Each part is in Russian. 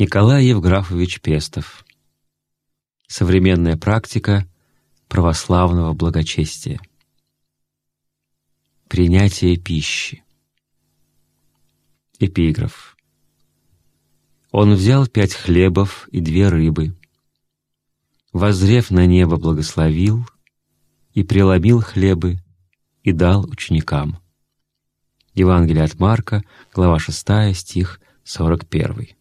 Николай Евграфович Пестов. Современная практика православного благочестия. Принятие пищи. Эпиграф. Он взял пять хлебов и две рыбы, возрев на небо, благословил и преломил хлебы и дал ученикам. Евангелие от Марка, глава 6, стих 41.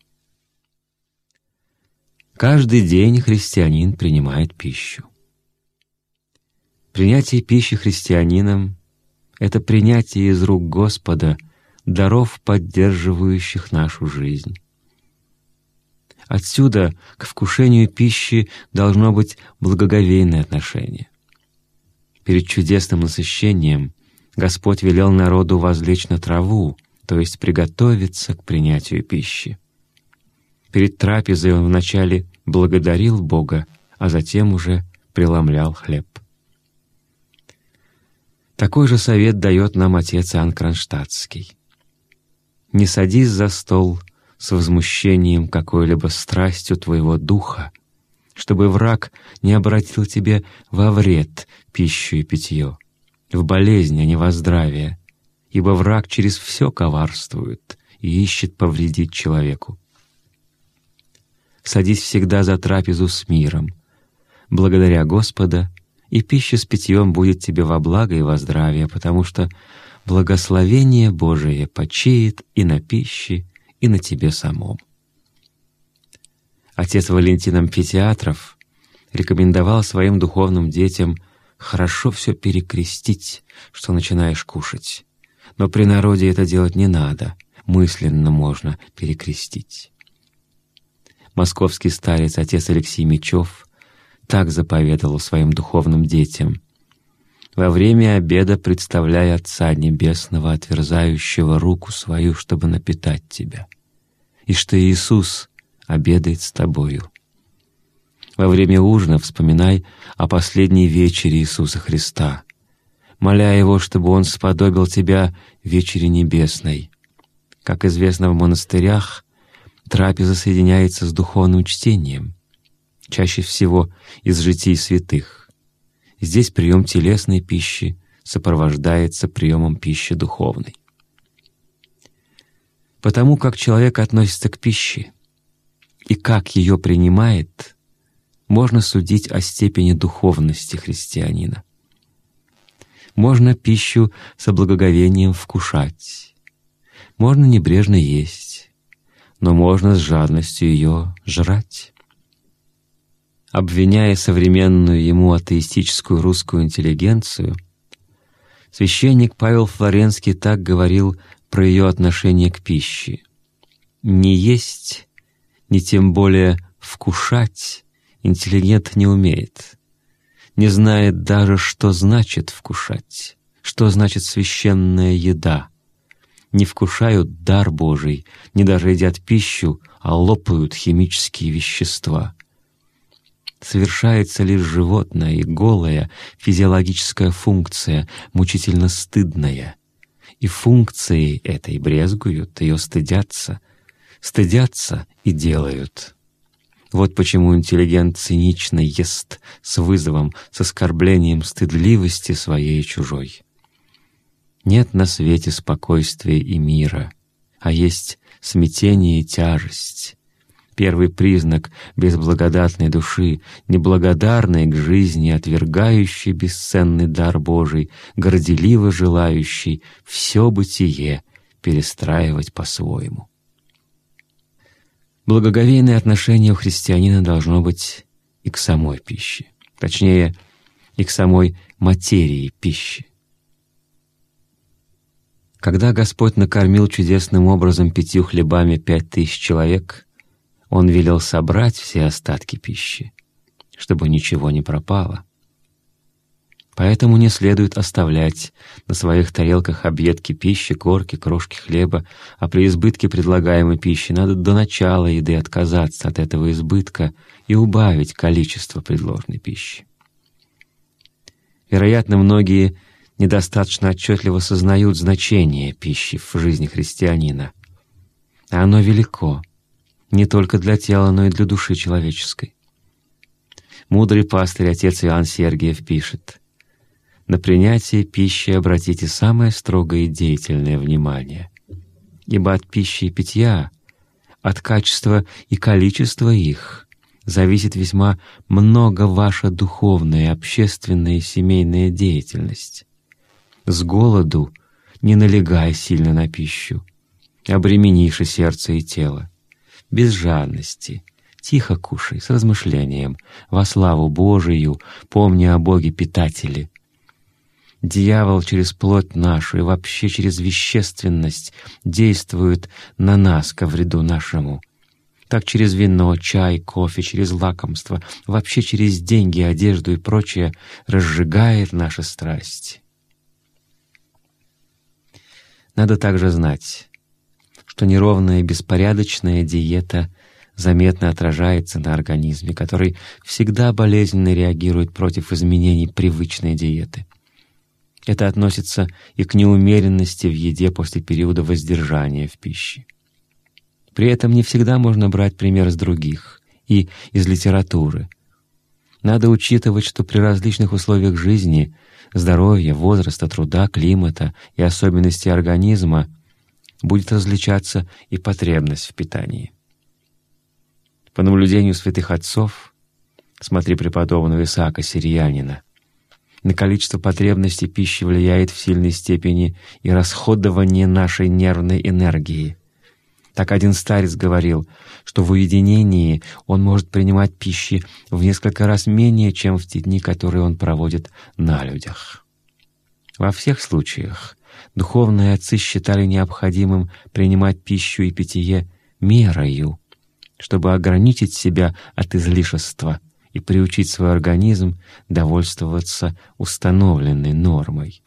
Каждый день христианин принимает пищу. Принятие пищи христианином — это принятие из рук Господа даров, поддерживающих нашу жизнь. Отсюда к вкушению пищи должно быть благоговейное отношение. Перед чудесным насыщением Господь велел народу возлечь на траву, то есть приготовиться к принятию пищи. Перед трапезой он вначале благодарил Бога, а затем уже преломлял хлеб. Такой же совет дает нам отец Иоанн Кронштадтский. «Не садись за стол с возмущением какой-либо страстью твоего духа, чтобы враг не обратил тебе во вред пищу и питье, в болезнь, а не во здравие, ибо враг через все коварствует и ищет повредить человеку. Садись всегда за трапезу с миром, благодаря Господа, и пища с питьем будет тебе во благо и во здравие, потому что благословение Божие почиет и на пище, и на тебе самом. Отец Валентин Амфитеатров рекомендовал своим духовным детям хорошо все перекрестить, что начинаешь кушать. Но при народе это делать не надо, мысленно можно перекрестить. Московский старец отец Алексей Мечев так заповедовал своим духовным детям. «Во время обеда представляй Отца Небесного, отверзающего руку свою, чтобы напитать тебя» и что Иисус обедает с тобою. Во время ужина вспоминай о последней вечере Иисуса Христа, моля Его, чтобы Он сподобил тебя вечере небесной. Как известно в монастырях, трапеза соединяется с духовным чтением, чаще всего из житий святых. Здесь прием телесной пищи сопровождается приемом пищи духовной. Потому как человек относится к пище и как ее принимает, можно судить о степени духовности христианина. Можно пищу со благоговением вкушать, можно небрежно есть, но можно с жадностью ее жрать. Обвиняя современную ему атеистическую русскую интеллигенцию, священник Павел Флоренский так говорил про ее отношение к пище. Не есть, ни тем более вкушать интеллигент не умеет, не знает даже, что значит вкушать, что значит священная еда. Не вкушают дар Божий, не даже едят пищу, а лопают химические вещества. Совершается лишь животная и голая физиологическая функция, мучительно стыдная — и функцией этой брезгуют, ее стыдятся, стыдятся и делают. Вот почему интеллигент цинично ест с вызовом, с оскорблением стыдливости своей и чужой. Нет на свете спокойствия и мира, а есть смятение и тяжесть, первый признак безблагодатной души, неблагодарной к жизни, отвергающей бесценный дар Божий, горделиво желающей все бытие перестраивать по-своему. Благоговейное отношение у христианина должно быть и к самой пище, точнее, и к самой материи пищи. Когда Господь накормил чудесным образом пятью хлебами пять тысяч человек — он велел собрать все остатки пищи, чтобы ничего не пропало. Поэтому не следует оставлять на своих тарелках объедки пищи, корки, крошки хлеба, а при избытке предлагаемой пищи надо до начала еды отказаться от этого избытка и убавить количество предложенной пищи. Вероятно, многие недостаточно отчетливо сознают значение пищи в жизни христианина. А оно велико — не только для тела, но и для души человеческой. Мудрый пастырь, отец Иоанн Сергиев, пишет, «На принятие пищи обратите самое строгое и деятельное внимание, ибо от пищи и питья, от качества и количества их зависит весьма много ваша духовная, общественная и семейная деятельность. С голоду не налегай сильно на пищу, обременишь сердце и тело. Без жадности, тихо кушай, с размышлением, во славу Божию, помни о Боге-питателе. Дьявол через плоть нашу и вообще через вещественность действует на нас ко вреду нашему. Так через вино, чай, кофе, через лакомство, вообще через деньги, одежду и прочее разжигает наши страсти. Надо также знать, что неровная и беспорядочная диета заметно отражается на организме, который всегда болезненно реагирует против изменений привычной диеты. Это относится и к неумеренности в еде после периода воздержания в пище. При этом не всегда можно брать пример с других и из литературы. Надо учитывать, что при различных условиях жизни — здоровья, возраста, труда, климата и особенностей организма будет различаться и потребность в питании. По наблюдению святых отцов, смотри преподобного Исаака Сирианина, на количество потребностей пищи влияет в сильной степени и расходование нашей нервной энергии, так один старец говорил, что в уединении он может принимать пищи в несколько раз менее, чем в те дни, которые он проводит на людях. Во всех случаях духовные отцы считали необходимым принимать пищу и питье мерою, чтобы ограничить себя от излишества и приучить свой организм довольствоваться установленной нормой.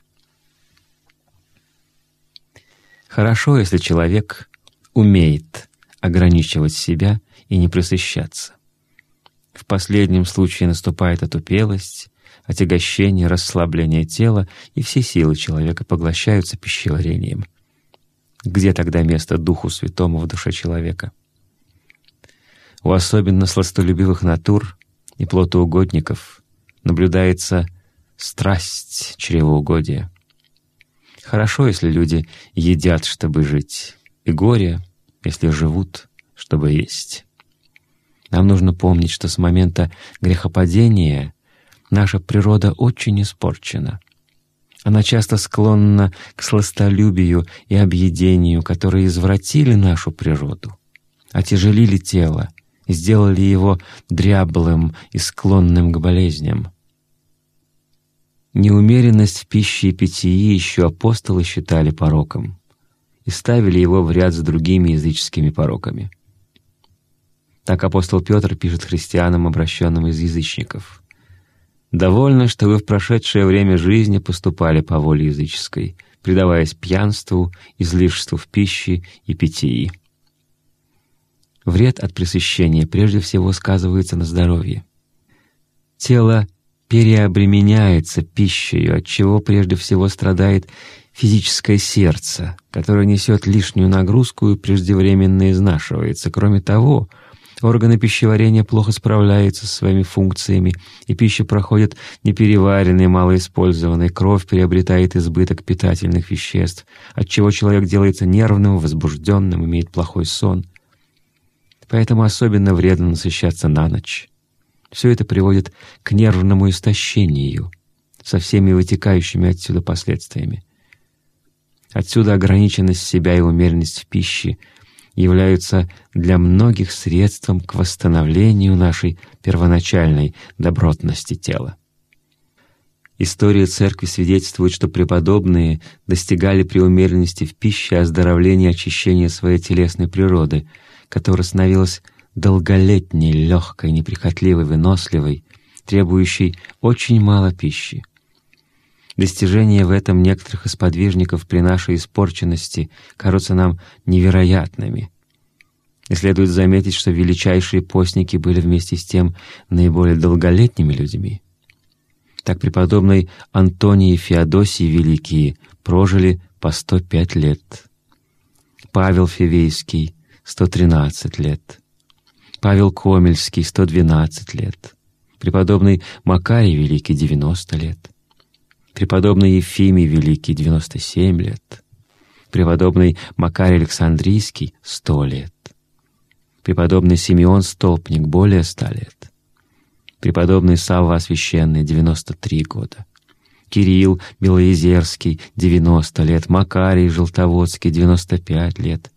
Хорошо, если человек умеет ограничивать себя и не пресыщаться. В последнем случае наступает отупелость, отягощение, расслабление тела, и все силы человека поглощаются пищеварением. Где тогда место Духу Святому в душе человека? У особенно сластолюбивых натур и плотоугодников наблюдается страсть чревоугодия. Хорошо, если люди едят, чтобы жить, и горе, если живут, чтобы есть. Нам нужно помнить, что с момента грехопадения наша природа очень испорчена. Она часто склонна к сластолюбию и объедению, которые извратили нашу природу, отяжелили тело, сделали его дряблым и склонным к болезням. Неумеренность в пище и питье еще апостолы считали пороком и ставили его в ряд с другими языческими пороками. Так апостол Петр пишет христианам, обращенным из язычников. «Довольно, что вы в прошедшее время жизни поступали по воле языческой, предаваясь пьянству, излишеству в пище и питьи». Вред от пресыщения прежде всего сказывается на здоровье. Тело переобременяется пищей, от чего прежде всего страдает физическое сердце, которое несет лишнюю нагрузку и преждевременно изнашивается. Кроме того, органы пищеварения плохо справляются со своими функциями, и пища проходит непереваренной, малоиспользованной, кровь приобретает избыток питательных веществ, отчего человек делается нервным, возбужденным, имеет плохой сон. Поэтому особенно вредно насыщаться на ночь. Все это приводит к нервному истощению со всеми вытекающими отсюда последствиями. Отсюда ограниченность себя и умеренность в пище являются для многих средством к восстановлению нашей первоначальной добротности тела. История Церкви свидетельствует, что преподобные достигали при умеренности в пище оздоровления и очищения своей телесной природы, которая становилась долголетней, легкой, неприхотливой, выносливой, требующей очень мало пищи. Достижения в этом некоторых из подвижников при нашей испорченности кажутся нам невероятными. И следует заметить, что величайшие постники были вместе с тем наиболее долголетними людьми. Так преподобный Антоний и Феодосий Великие прожили по 105 лет. Павел Фивейский — 113 лет. Павел Комельский — 112 лет, преподобный Макарий Великий — 90 лет, преподобный Ефимий Великий — 97 лет, преподобный Макарий Александрийский — 100 лет, преподобный Симеон Столпник — более 100 лет, преподобный Савва Освященный — 93 года, Кирилл Белоезерский — 90 лет, Макарий Желтоводский — 95 лет,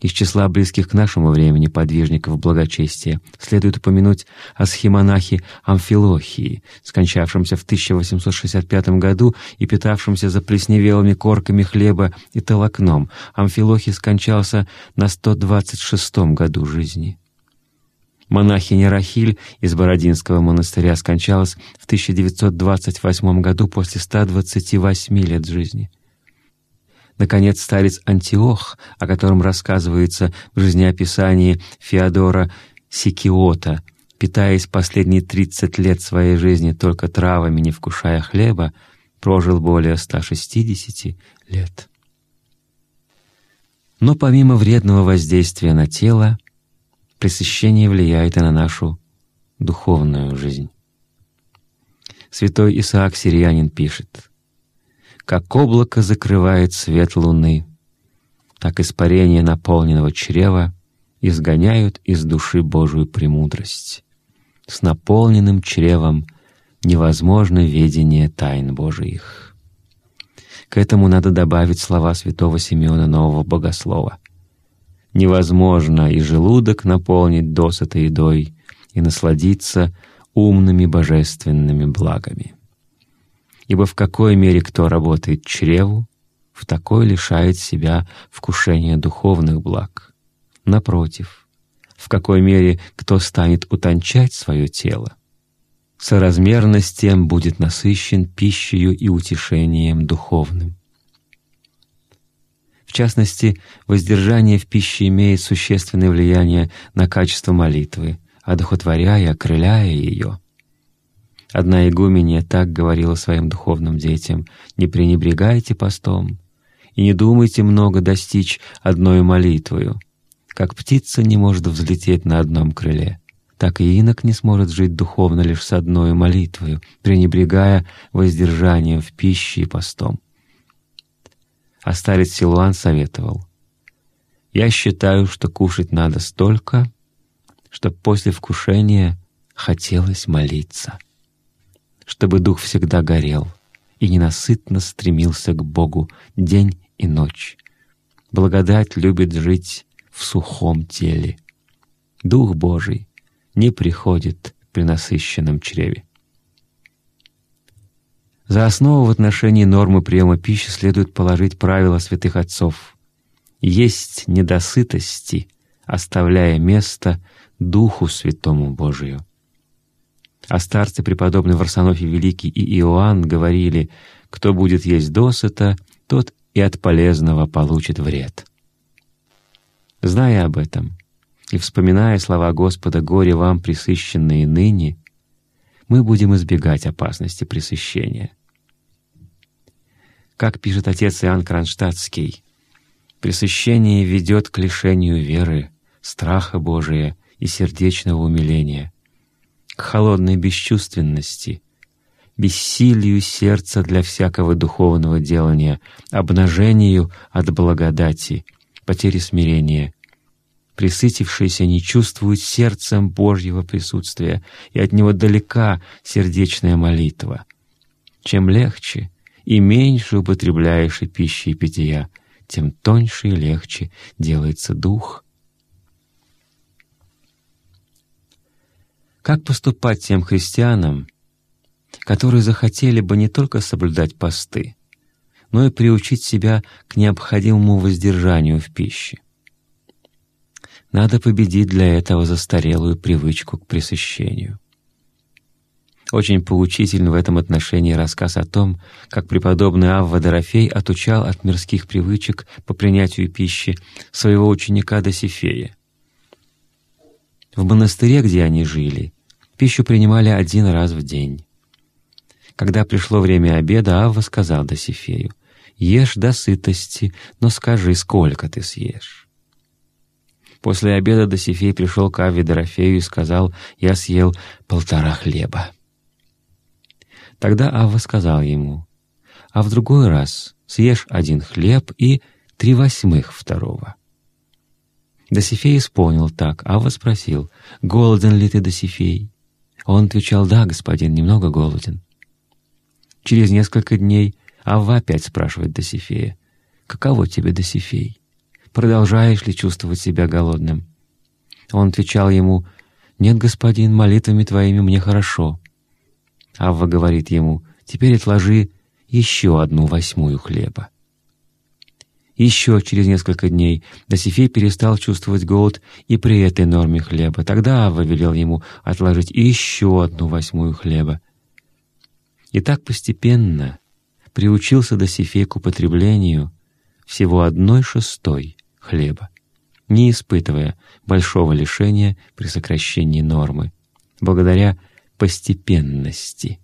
из числа близких к нашему времени подвижников благочестия следует упомянуть о схемонахе Амфилохии, скончавшемся в 1865 году и питавшемся заплесневелыми корками хлеба и толокном. Амфилохий скончался на 126 году жизни. Монахиня Рахиль из Бородинского монастыря скончалась в 1928 году после 128 лет жизни. Наконец, старец Антиох, о котором рассказывается в жизнеописании Феодора Сикиота, питаясь последние тридцать лет своей жизни только травами, не вкушая хлеба, прожил более 160 лет. Но помимо вредного воздействия на тело, пресыщение влияет и на нашу духовную жизнь. Святой Исаак Сирианин пишет, как облако закрывает свет луны, так испарение наполненного чрева изгоняют из души Божию премудрость. С наполненным чревом невозможно ведение тайн Божиих. К этому надо добавить слова святого Симеона Нового Богослова. «Невозможно и желудок наполнить досыта едой и насладиться умными божественными благами» ибо в какой мере кто работает чреву, в такой лишает себя вкушения духовных благ. Напротив, в какой мере кто станет утончать свое тело, соразмерно с тем будет насыщен пищей и утешением духовным. В частности, воздержание в пище имеет существенное влияние на качество молитвы, одухотворяя, окрыляя ее — Одна игуменья так говорила своим духовным детям, «Не пренебрегайте постом и не думайте много достичь одной молитвою. Как птица не может взлететь на одном крыле, так и инок не сможет жить духовно лишь с одной молитвою, пренебрегая воздержанием в пище и постом». А старец Силуан советовал, «Я считаю, что кушать надо столько, чтобы после вкушения хотелось молиться» чтобы дух всегда горел и ненасытно стремился к Богу день и ночь. Благодать любит жить в сухом теле. Дух Божий не приходит при насыщенном чреве. За основу в отношении нормы приема пищи следует положить правила святых отцов. Есть недосытости, оставляя место Духу Святому Божию. А старцы преподобный Варсонофий Великий и Иоанн говорили, кто будет есть досыта, тот и от полезного получит вред. Зная об этом и вспоминая слова Господа «Горе вам, присыщенные ныне», мы будем избегать опасности пресыщения. Как пишет отец Иоанн Кронштадтский, «Пресыщение ведет к лишению веры, страха Божия и сердечного умиления» к холодной бесчувственности, бессилию сердца для всякого духовного делания, обнажению от благодати, потере смирения. Присытившиеся не чувствуют сердцем Божьего присутствия, и от него далека сердечная молитва. Чем легче и меньше употребляешь и пищи и питья, тем тоньше и легче делается дух — Как поступать тем христианам, которые захотели бы не только соблюдать посты, но и приучить себя к необходимому воздержанию в пище? Надо победить для этого застарелую привычку к пресыщению. Очень поучителен в этом отношении рассказ о том, как преподобный Авва Дорофей отучал от мирских привычек по принятию пищи своего ученика Досифея. В монастыре, где они жили, Пищу принимали один раз в день. Когда пришло время обеда, Авва сказал Досифею, «Ешь до сытости, но скажи, сколько ты съешь». После обеда Досифей пришел к Аве Дорофею и сказал, «Я съел полтора хлеба». Тогда Авва сказал ему, «А в другой раз съешь один хлеб и три восьмых второго». Досифей исполнил так. Авва спросил, «Голоден ли ты, Досифей?» Он отвечал, «Да, господин, немного голоден». Через несколько дней Авва опять спрашивает Досифея, «Каково тебе, Досифей? Продолжаешь ли чувствовать себя голодным?» Он отвечал ему, «Нет, господин, молитвами твоими мне хорошо». Авва говорит ему, «Теперь отложи еще одну восьмую хлеба». Еще через несколько дней Досифей перестал чувствовать голод и при этой норме хлеба. Тогда Авва велел ему отложить еще одну восьмую хлеба. И так постепенно приучился Досифей к употреблению всего одной шестой хлеба, не испытывая большого лишения при сокращении нормы, благодаря постепенности.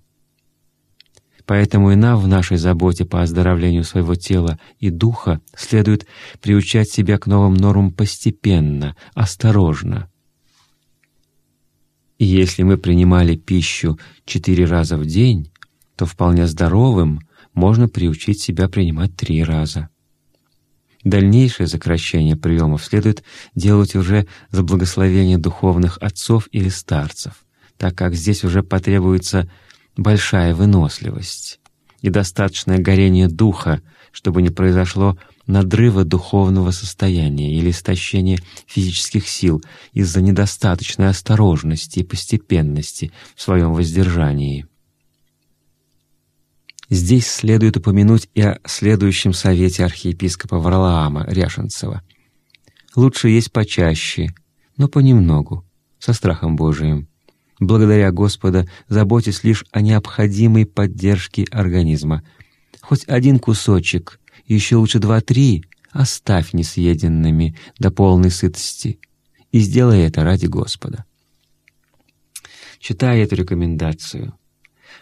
Поэтому и нам в нашей заботе по оздоровлению своего тела и духа следует приучать себя к новым нормам постепенно, осторожно. И если мы принимали пищу четыре раза в день, то вполне здоровым можно приучить себя принимать три раза. Дальнейшее сокращение приемов следует делать уже за благословение духовных отцов или старцев, так как здесь уже потребуется большая выносливость и достаточное горение духа, чтобы не произошло надрыва духовного состояния или истощения физических сил из-за недостаточной осторожности и постепенности в своем воздержании. Здесь следует упомянуть и о следующем совете архиепископа Варлаама Ряшенцева. Лучше есть почаще, но понемногу, со страхом Божиим, благодаря Господа, заботясь лишь о необходимой поддержке организма. Хоть один кусочек, еще лучше два-три, оставь несъеденными до полной сытости и сделай это ради Господа. Читая эту рекомендацию,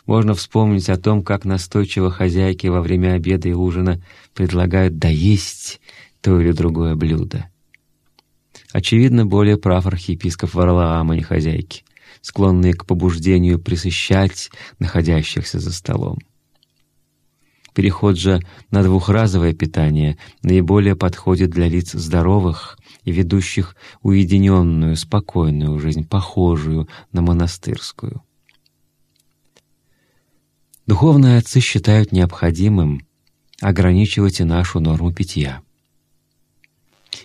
можно вспомнить о том, как настойчиво хозяйки во время обеда и ужина предлагают доесть то или другое блюдо. Очевидно, более прав архиепископ Варлаам, а не хозяйки склонные к побуждению присыщать находящихся за столом. Переход же на двухразовое питание наиболее подходит для лиц здоровых и ведущих уединенную, спокойную жизнь, похожую на монастырскую. Духовные отцы считают необходимым ограничивать и нашу норму питья.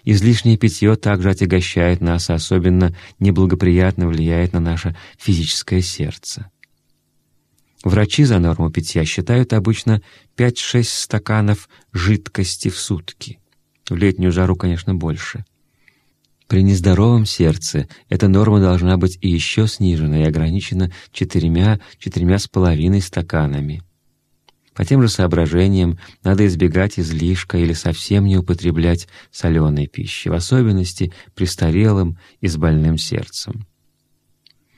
Излишнее питье также отягощает нас и особенно неблагоприятно влияет на наше физическое сердце. Врачи за норму питья считают обычно 5-6 стаканов жидкости в сутки. В летнюю жару, конечно, больше. При нездоровом сердце эта норма должна быть и еще снижена и ограничена четырьмя-четырьмя с половиной стаканами. По тем же соображениям надо избегать излишка или совсем не употреблять соленой пищи, в особенности престарелым и с больным сердцем.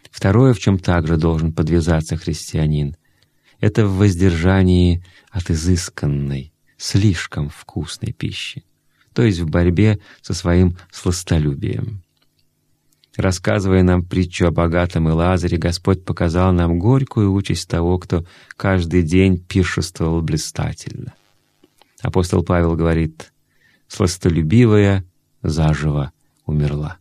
Второе, в чем также должен подвязаться христианин, это в воздержании от изысканной, слишком вкусной пищи, то есть в борьбе со своим сластолюбием. Рассказывая нам притчу о богатом и Лазаре, Господь показал нам горькую участь того, кто каждый день пиршествовал блистательно. Апостол Павел говорит, «Сластолюбивая заживо умерла».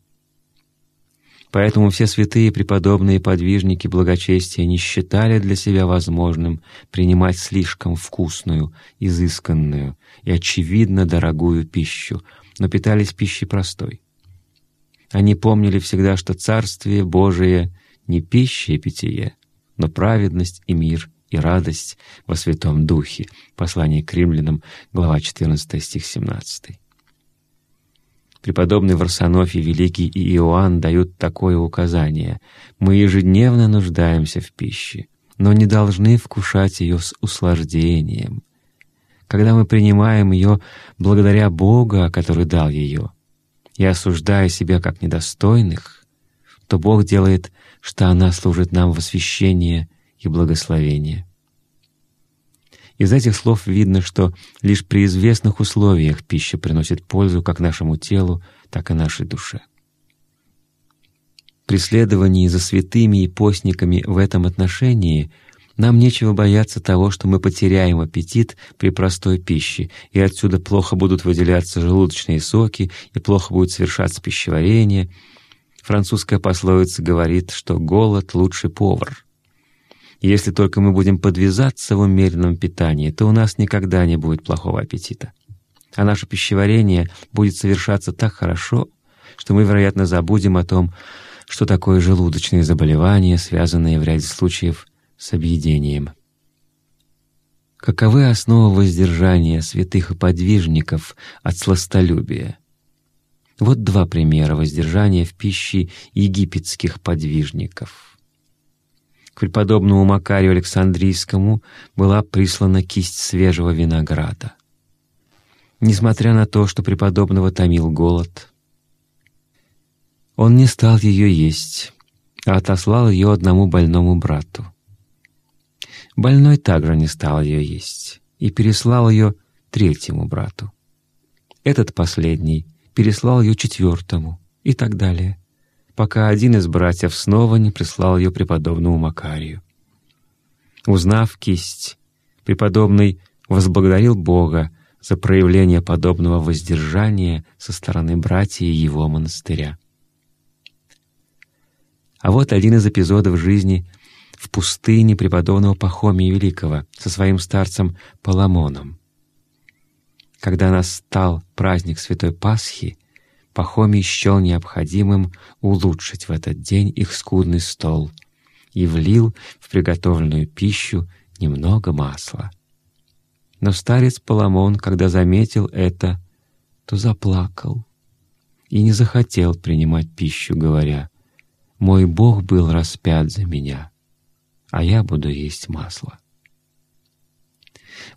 Поэтому все святые преподобные подвижники благочестия не считали для себя возможным принимать слишком вкусную, изысканную и, очевидно, дорогую пищу, но питались пищей простой — они помнили всегда, что Царствие Божие не пища и питье, но праведность и мир и радость во Святом Духе. Послание к римлянам, глава 14, стих 17. Преподобный Варсонофий Великий и Иоанн дают такое указание. «Мы ежедневно нуждаемся в пище, но не должны вкушать ее с услаждением. Когда мы принимаем ее благодаря Бога, который дал ее, и осуждая себя как недостойных, то Бог делает, что она служит нам в освящение и благословение. Из этих слов видно, что лишь при известных условиях пища приносит пользу как нашему телу, так и нашей душе. преследовании за святыми и постниками в этом отношении нам нечего бояться того, что мы потеряем аппетит при простой пище, и отсюда плохо будут выделяться желудочные соки, и плохо будет совершаться пищеварение. Французская пословица говорит, что голод — лучший повар. Если только мы будем подвязаться в умеренном питании, то у нас никогда не будет плохого аппетита. А наше пищеварение будет совершаться так хорошо, что мы, вероятно, забудем о том, что такое желудочные заболевания, связанные в ряде случаев с объедением. Каковы основы воздержания святых и подвижников от сластолюбия? Вот два примера воздержания в пище египетских подвижников. К преподобному Макарию Александрийскому была прислана кисть свежего винограда. Несмотря на то, что преподобного томил голод, он не стал ее есть, а отослал ее одному больному брату. Больной также не стал ее есть и переслал ее третьему брату. Этот последний переслал ее четвертому и так далее, пока один из братьев снова не прислал ее преподобному Макарию. Узнав кисть, преподобный возблагодарил Бога за проявление подобного воздержания со стороны братьев его монастыря. А вот один из эпизодов жизни в пустыне преподобного Пахомия Великого со своим старцем Паламоном. Когда настал праздник Святой Пасхи, Пахомий счел необходимым улучшить в этот день их скудный стол и влил в приготовленную пищу немного масла. Но старец Паламон, когда заметил это, то заплакал и не захотел принимать пищу, говоря — мой Бог был распят за меня, а я буду есть масло.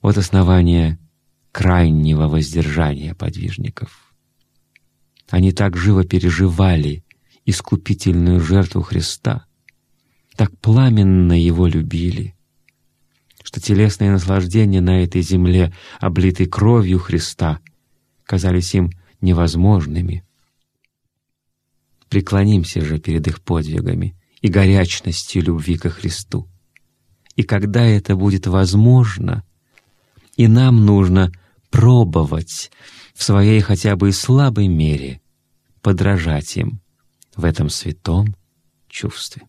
Вот основание крайнего воздержания подвижников. Они так живо переживали искупительную жертву Христа, так пламенно Его любили, что телесные наслаждения на этой земле, облитой кровью Христа, казались им невозможными — Преклонимся же перед их подвигами и горячностью любви ко Христу. И когда это будет возможно, и нам нужно пробовать в своей хотя бы и слабой мере подражать им в этом святом чувстве.